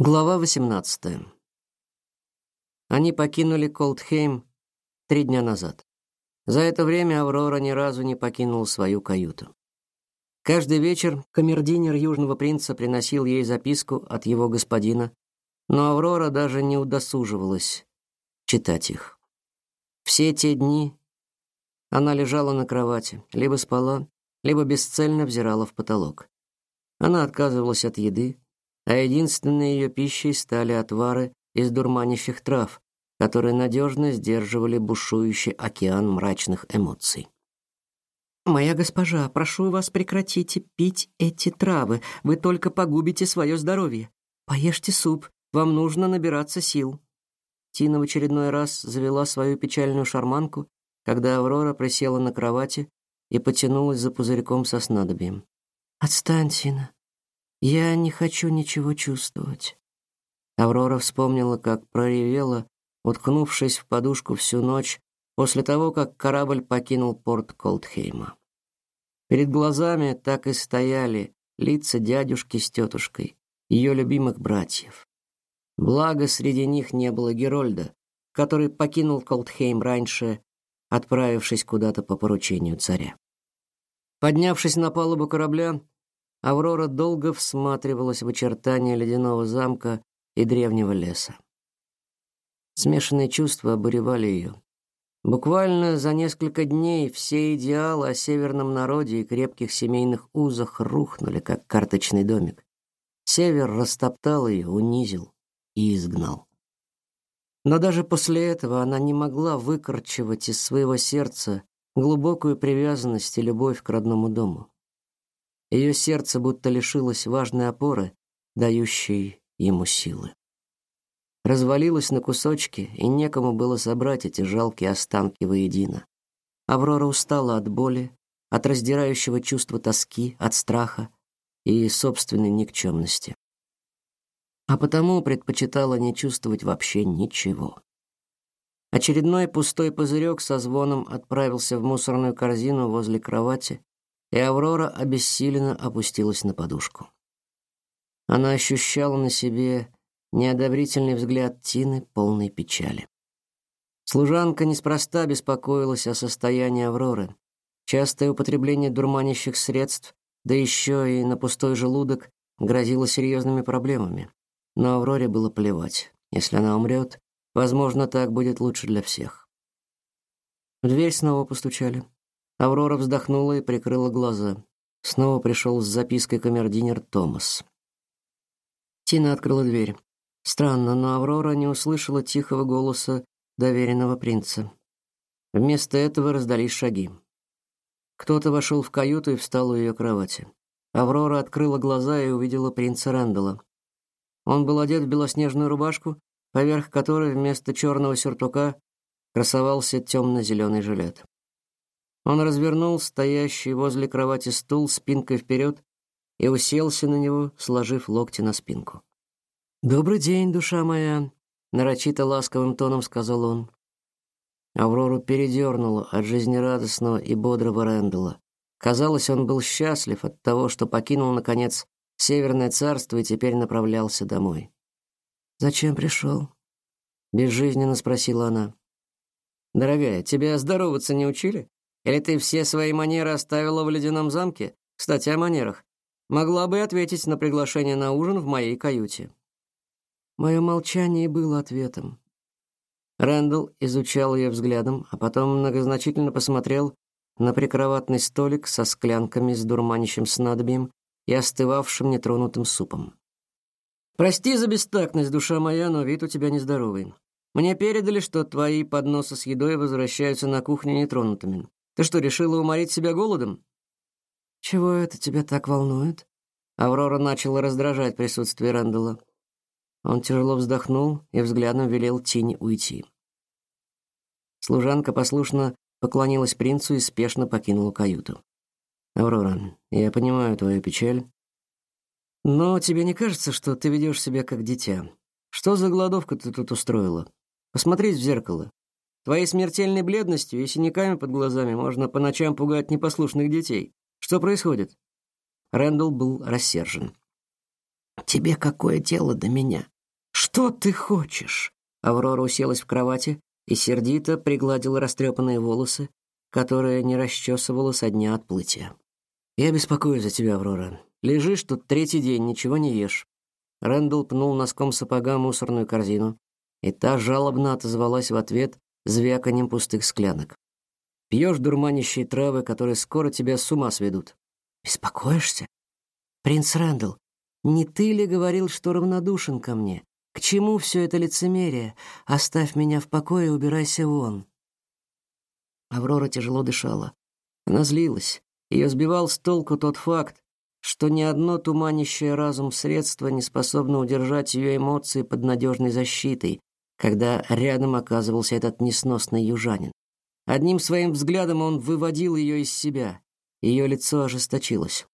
Глава 18. Они покинули Колдхейм три дня назад. За это время Аврора ни разу не покинула свою каюту. Каждый вечер камердинер Южного принца приносил ей записку от его господина, но Аврора даже не удосуживалась читать их. Все те дни она лежала на кровати, либо спала, либо бесцельно взирала в потолок. Она отказывалась от еды, а единственной ее пищей стали отвары из дурманящих трав, которые надежно сдерживали бушующий океан мрачных эмоций. Моя госпожа, прошу вас, прекратите пить эти травы. Вы только погубите свое здоровье. Поешьте суп, вам нужно набираться сил. Тина в очередной раз завела свою печальную шарманку, когда Аврора присела на кровати и потянулась за пузырьком со снадобьем. Отстань, Тина. Я не хочу ничего чувствовать. Аврора вспомнила, как проревела, уткнувшись в подушку всю ночь после того, как корабль покинул порт Колдхейма. Перед глазами так и стояли лица дядюшки с тетушкой, ее любимых братьев. Благо среди них не было Герольда, который покинул Колдхейм раньше, отправившись куда-то по поручению царя. Поднявшись на палубу корабля, Аврора долго всматривалась в очертания ледяного замка и древнего леса. Смешанные чувства обуревали ее. Буквально за несколько дней все идеалы о северном народе и крепких семейных узах рухнули, как карточный домик. Север растоптал ее, унизил и изгнал. Но даже после этого она не могла выкорчевать из своего сердца глубокую привязанность и любовь к родному дому. Ее сердце будто лишилось важной опоры, дающей ему силы. Развалилось на кусочки, и некому было собрать эти жалкие останки воедино. Аврора устала от боли, от раздирающего чувства тоски, от страха и собственной никчемности. А потому предпочитала не чувствовать вообще ничего. Очередной пустой пузырек со звоном отправился в мусорную корзину возле кровати, и Аврора обессиленно опустилась на подушку. Она ощущала на себе неодобрительный взгляд Тины, полной печали. Служанка неспроста беспокоилась о состоянии Авроры. Частое употребление дурманящих средств, да еще и на пустой желудок, грозило серьезными проблемами. Но Авроре было плевать. Если она умрет, возможно, так будет лучше для всех. В дверь снова постучали. Аврора вздохнула и прикрыла глаза. Снова пришел с запиской камердинер Томас. Тина открыла дверь. Странно, но Аврора не услышала тихого голоса доверенного принца. Вместо этого раздались шаги. Кто-то вошел в каюту и встал у ее кровати. Аврора открыла глаза и увидела принца Рэндала. Он был одет в белоснежную рубашку, поверх которой вместо черного сюртука красовался темно-зеленый жилет. Он развернул стоящий возле кровати стул спинкой вперед и уселся на него, сложив локти на спинку. Добрый день, душа моя, нарочито ласковым тоном сказал он. Аврору передернуло от жизнерадостного и бодрого Рэндала. Казалось, он был счастлив от того, что покинул наконец Северное царство и теперь направлялся домой. Зачем пришел? безжизненно спросила она. Дорогая, тебя здороваться не учили? Или ты все свои манеры оставила в ледяном замке? Кстати, о манерах. Могла бы ответить на приглашение на ужин в моей каюте. Мое молчание было ответом. Рэндалл изучал ее взглядом, а потом многозначительно посмотрел на прикроватный столик со склянками с дурманящим снадобьем и остывавшим нетронутым супом. Прости за бестактность, душа моя, но вид у тебя нездоровый. Мне передали, что твои подносы с едой возвращаются на кухню нетронутыми. Ты что, решила уморить себя голодом? Чего это тебя так волнует? Аврора начала раздражать присутствие Рэндалла. Он тяжело вздохнул и взглядом велел Тине уйти. Служанка послушно поклонилась принцу и спешно покинула каюту. Аврора, я понимаю твою печаль, но тебе не кажется, что ты ведешь себя как дитя? Что за голодовку ты тут устроила? Посмотри в зеркало. Твоей смертельной бледностью и синяками под глазами можно по ночам пугать непослушных детей. Что происходит? Рэндалл был рассержен. Тебе какое дело до меня? Что ты хочешь? Аврора уселась в кровати и сердито пригладила растрепанные волосы, которые не расчесывала со дня отплытия. Я беспокоюсь за тебя, Аврора. Лежишь тут третий день, ничего не ешь. Рэндалл пнул носком сапога мусорную корзину, и та жалобно отозвалась в ответ звяканием пустых склянок. Пьешь дурманящие травы, которые скоро тебя с ума сведут. Беспокоишься? Принц Рэндалл, не ты ли говорил, что равнодушен ко мне? К чему все это лицемерие? Оставь меня в покое и убирайся вон. Аврора тяжело дышала. Она злилась. Ее сбивал с толку тот факт, что ни одно туманящее разум средство не способно удержать ее эмоции под надежной защитой, когда рядом оказывался этот несносный южанин. Одним своим взглядом он выводил ее из себя. Ее лицо ожесточилось.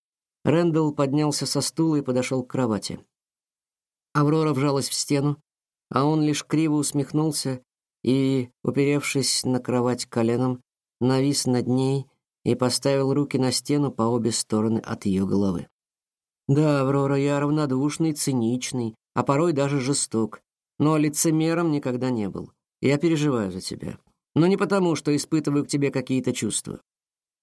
Рэндалл поднялся со стула и подошел к кровати. Аврора вжалась в стену, а он лишь криво усмехнулся и, уперевшись на кровать коленом, навис над ней и поставил руки на стену по обе стороны от ее головы. Да, Аврора, я равнодушный, циничный, а порой даже жесток, но лицемером никогда не был. Я переживаю за тебя, но не потому, что испытываю к тебе какие-то чувства,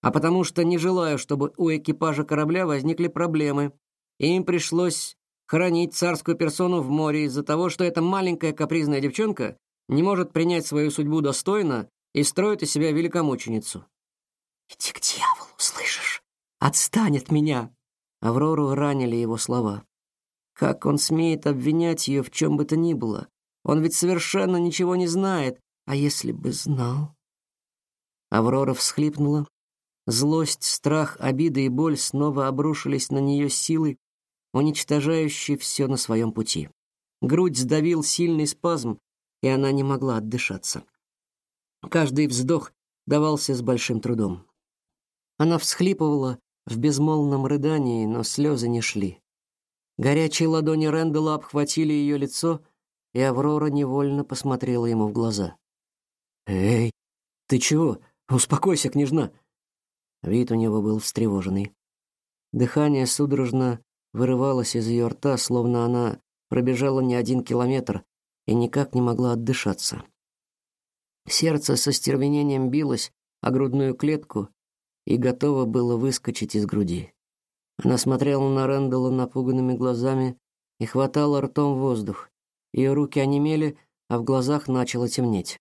а потому что не желаю, чтобы у экипажа корабля возникли проблемы, и им пришлось хоронить царскую персону в море из-за того, что эта маленькая капризная девчонка не может принять свою судьбу достойно и строит из себя великомученицу. Иди к дьяволу, слышишь? Отстань от меня. Аврору ранили его слова. Как он смеет обвинять ее в чем бы то ни было? Он ведь совершенно ничего не знает. А если бы знал? Аврора всхлипнула. Злость, страх, обида и боль снова обрушились на нее силой, уничтожающей все на своем пути. Грудь сдавил сильный спазм, и она не могла отдышаться. Каждый вздох давался с большим трудом. Она всхлипывала в безмолвном рыдании, но слезы не шли. Горячие ладони Рэндалла обхватили ее лицо, и Аврора невольно посмотрела ему в глаза. «Эй, ты чего? Успокойся, княжна!» Вид у него был встревоженный. Дыхание судорожно вырывалось из ее рта, словно она пробежала не один километр и никак не могла отдышаться. Сердце со стервенением билось о грудную клетку и готово было выскочить из груди. Она смотрела на Рэндалла напуганными глазами и хватала ртом воздух. Ее руки онемели, а в глазах начало темнеть.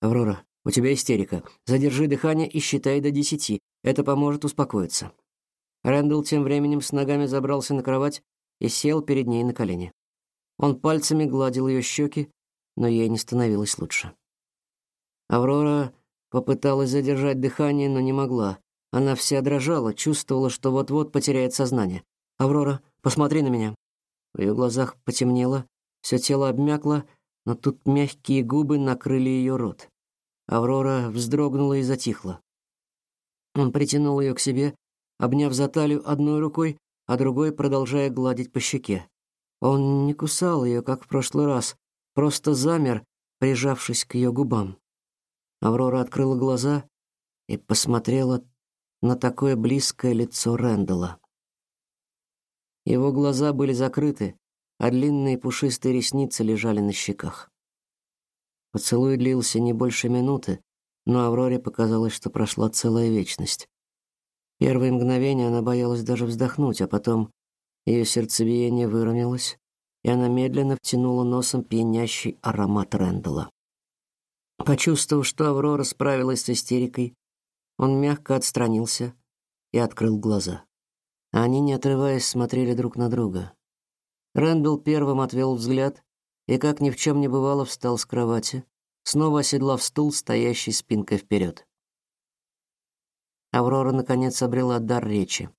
«Аврора, у тебя истерика. Задержи дыхание и считай до десяти. Это поможет успокоиться». Рэндалл тем временем с ногами забрался на кровать и сел перед ней на колени. Он пальцами гладил ее щеки, но ей не становилось лучше. Аврора попыталась задержать дыхание, но не могла. Она вся дрожала, чувствовала, что вот-вот потеряет сознание. «Аврора, посмотри на меня». В ее глазах потемнело, все тело обмякло, но тут мягкие губы накрыли ее рот. Аврора вздрогнула и затихла. Он притянул ее к себе, обняв за талию одной рукой, а другой продолжая гладить по щеке. Он не кусал ее, как в прошлый раз, просто замер, прижавшись к ее губам. Аврора открыла глаза и посмотрела на такое близкое лицо Рэндала. Его глаза были закрыты, а длинные пушистые ресницы лежали на щеках. Поцелуй длился не больше минуты, но Авроре показалось, что прошла целая вечность. Первые мгновения она боялась даже вздохнуть, а потом ее сердцебиение выровнялось, и она медленно втянула носом пьянящий аромат Рэндала. Почувствовав, что Аврора справилась с истерикой, он мягко отстранился и открыл глаза. Они, не отрываясь, смотрели друг на друга. Рэндалл первым отвел взгляд и, как ни в чем не бывало, встал с кровати, снова оседлав стул, стоящий спинкой вперед. Аврора наконец обрела дар речи.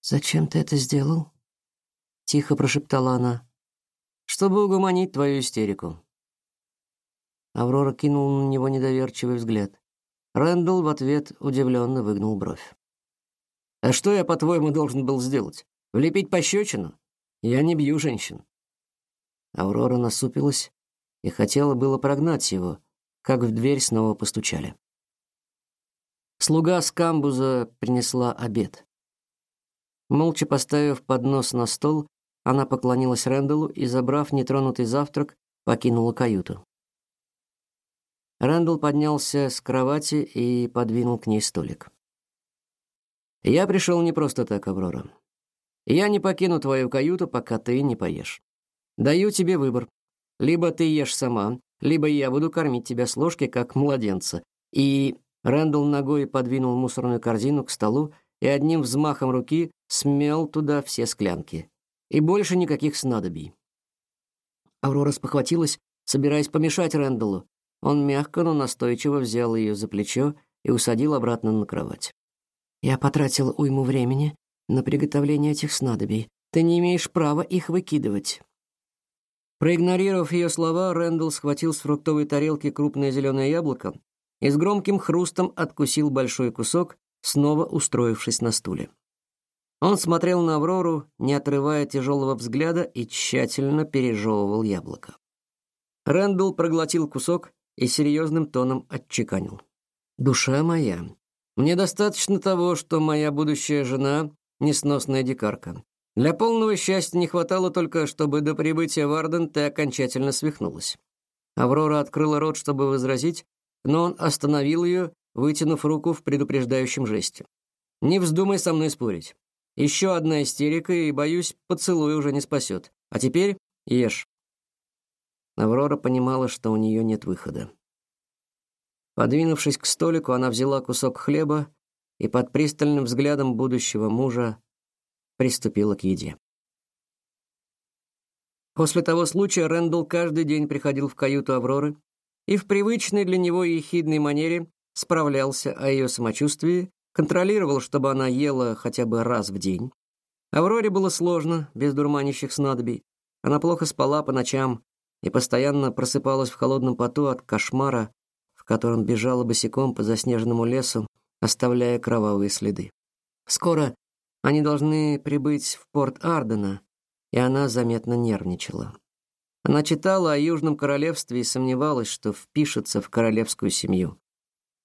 «Зачем ты это сделал?» — тихо прошептала она. «Чтобы угомонить твою истерику», Аврора кинула на него недоверчивый взгляд. Рэндалл в ответ удивленно выгнул бровь. «А что я, по-твоему, должен был сделать? Влепить пощечину? Я не бью женщин». Аврора насупилась и хотела было прогнать его, как в дверь снова постучали. Слуга с камбуза принесла обед. Молча поставив поднос на стол, она поклонилась Рэндаллу и, забрав нетронутый завтрак, покинула каюту. Рэндалл поднялся с кровати и подвинул к ней столик. Я пришел не просто так, Аврора. Я не покину твою каюту, пока ты не поешь. Даю тебе выбор. Либо ты ешь сама, либо я буду кормить тебя с ложки, как младенца. И Рэндалл ногой подвинул мусорную корзину к столу и одним взмахом руки смел туда все склянки. И больше никаких снадобий. Аврора спохватилась, собираясь помешать Рэндаллу. Он мягко, но настойчиво взял ее за плечо и усадил обратно на кровать. «Я потратил уйму времени на приготовление этих снадобий. Ты не имеешь права их выкидывать». Проигнорировав ее слова, Рэндалл схватил с фруктовой тарелки крупное зеленое яблоко и с громким хрустом откусил большой кусок, снова устроившись на стуле. Он смотрел на Аврору, не отрывая тяжелого взгляда, и тщательно пережевывал яблоко. Рэндалл проглотил кусок и серьезным тоном отчеканил: "Душа моя, мне достаточно того, что моя будущая жена несносная дикарка. Для полного счастья не хватало только, чтобы до прибытия в Арден ты окончательно свихнулась". Аврора открыла рот, чтобы возразить, но он остановил ее, вытянув руку в предупреждающем жесте. «Не вздумай со мной спорить. Еще одна истерика, и, боюсь, поцелуй уже не спасет. А теперь ешь». Аврора понимала, что у нее нет выхода. Подвинувшись к столику, она взяла кусок хлеба и под пристальным взглядом будущего мужа приступила к еде. После того случая Рэндалл каждый день приходил в каюту Авроры и в привычной для него ехидной манере справлялся о ее самочувствии, контролировал, чтобы она ела хотя бы раз в день. Авроре было сложно без дурманящих снадобий. Она плохо спала по ночам и постоянно просыпалась в холодном поту от кошмара, в котором бежала босиком по заснеженному лесу, оставляя кровавые следы. Скоро они должны прибыть в порт Ардена, и она заметно нервничала. Она читала о Южном королевстве и сомневалась, что впишется в королевскую семью.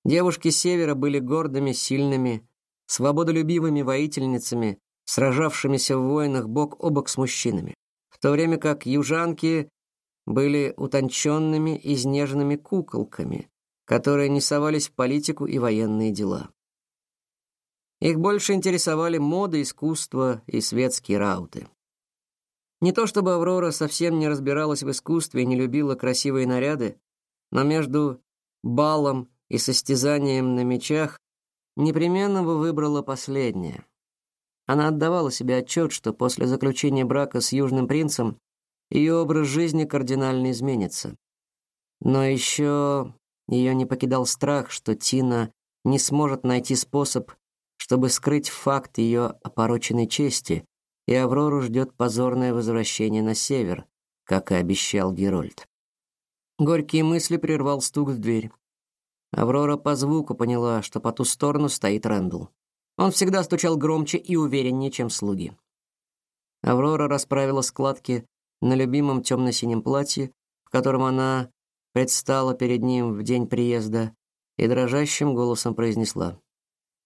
Девушки севера были гордыми, сильными, свободолюбивыми воительницами, сражавшимися в войнах бок о бок с мужчинами, в то время как южанки были утонченными, изнеженными куколками, которые не совались в политику и военные дела. Их больше интересовали мода, искусство и светские рауты. Не то чтобы Аврора совсем не разбиралась в искусстве и не любила красивые наряды, но между балом и состязанием на мечах непременно бы выбрала последнее. Она отдавала себе отчет, что после заключения брака с южным принцем ее образ жизни кардинально изменится. Но еще ее не покидал страх, что Тина не сможет найти способ, чтобы скрыть факт ее опороченной чести и Аврору ждет позорное возвращение на север, как и обещал Герольд. Горькие мысли прервал стук в дверь. Аврора по звуку поняла, что по ту сторону стоит Рэндалл. Он всегда стучал громче и увереннее, чем слуги. Аврора расправила складки на любимом темно-синем платье, в котором она предстала перед ним в день приезда, и дрожащим голосом произнесла: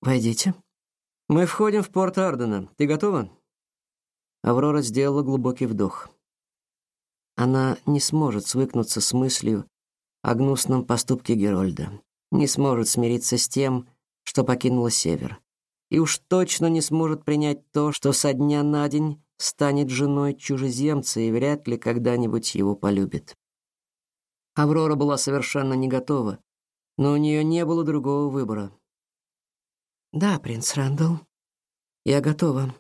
"Войдите. Мы входим в порт Ардена. Ты готова?" Аврора сделала глубокий вдох. Она не сможет свыкнуться с мыслью о гнусном поступке Герольда, не сможет смириться с тем, что покинула Север, и уж точно не сможет принять то, что со дня на день станет женой чужеземца и вряд ли когда-нибудь его полюбит. Аврора была совершенно не готова, но у нее не было другого выбора. «Да, принц Рэндалл, я готова»,